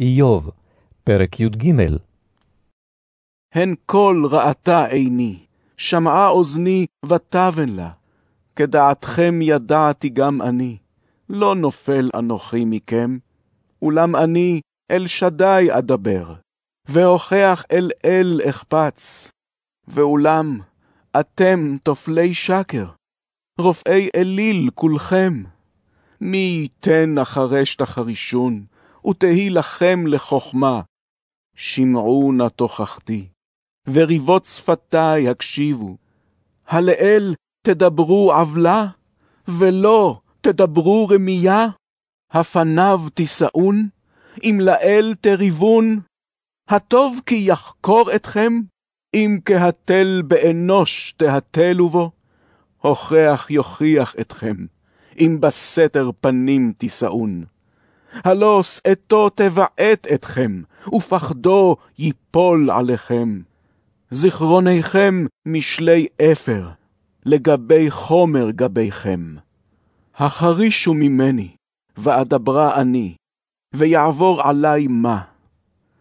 איוב, פרק י"ג הן קול ראתה עיני, שמעה אוזני ותבן לה. כדעתכם ידעתי גם אני, לא נופל אנוכי מכם, אולם אני אל שדי אדבר, והוכח אל אל אחפץ. ואולם, אתם תופלי שקר, רופאי אליל כולכם. מי ייתן אחרש תחרישון, ותהי לכם לחכמה. שמעו נא תוכחתי, וריבות שפתי הקשיבו. הלאל תדברו עוולה, ולא תדברו רמייה? הפניו תישאון, אם לאל תריבון? הטוב כי יחקור אתכם, אם כהתל באנוש תהתלו בו? הוכח יוכיח אתכם, אם בסתר פנים תישאון. הלא שאתו תבעט אתכם, ופחדו ייפול עליכם. זיכרוניכם משלי אפר, לגבי חומר גביכם. החרישו ממני, ואדברה אני, ויעבור עלי מה.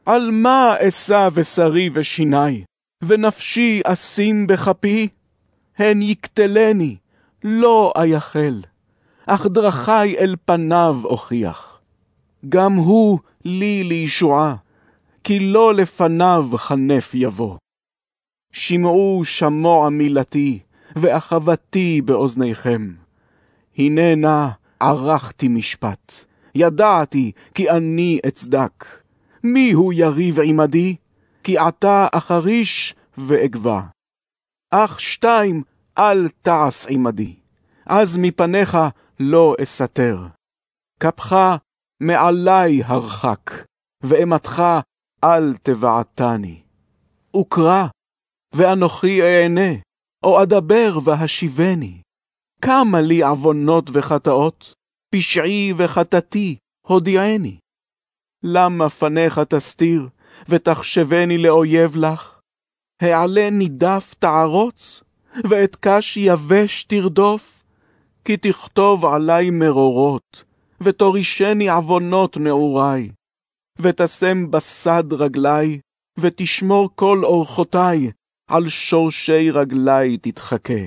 על מה אשא בשרי ושיני, ונפשי אשים בכפי? הן יקטלני, לא אייחל, אך דרכי אל פניו אוכיח. גם הוא לי לישועה, כי לא לפניו חנף יבוא. שמעו שמוע מילתי, ואחוותי באוזניכם. הנה נא ערכתי משפט, ידעתי כי אני אצדק. מי הוא יריב עמדי? כי עתה אחריש ואגבה. אך שתיים אל תעש עמדי, אז מפניך לא אסתר. כפך מעלי הרחק, ואימתך אל תבעתני. וקרא, ואנוכי אענה, או אדבר והשיבני. כמה לי עוונות וחטאות, פשעי וחטאתי, הודיעני. למה פניך תסתיר, ותחשבני לאויב לך? העלה נידף תערוץ, ואת קש יבש תרדוף? כי תכתוב עלי מרורות, ותורישני עוונות נעורי. ותשם בסד רגלי, ותשמור כל אורחותי, על שורשי רגלי תתחכה.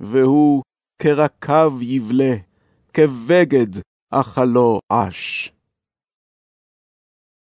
והוא כרקב יבלה, כבגד אכלו עש.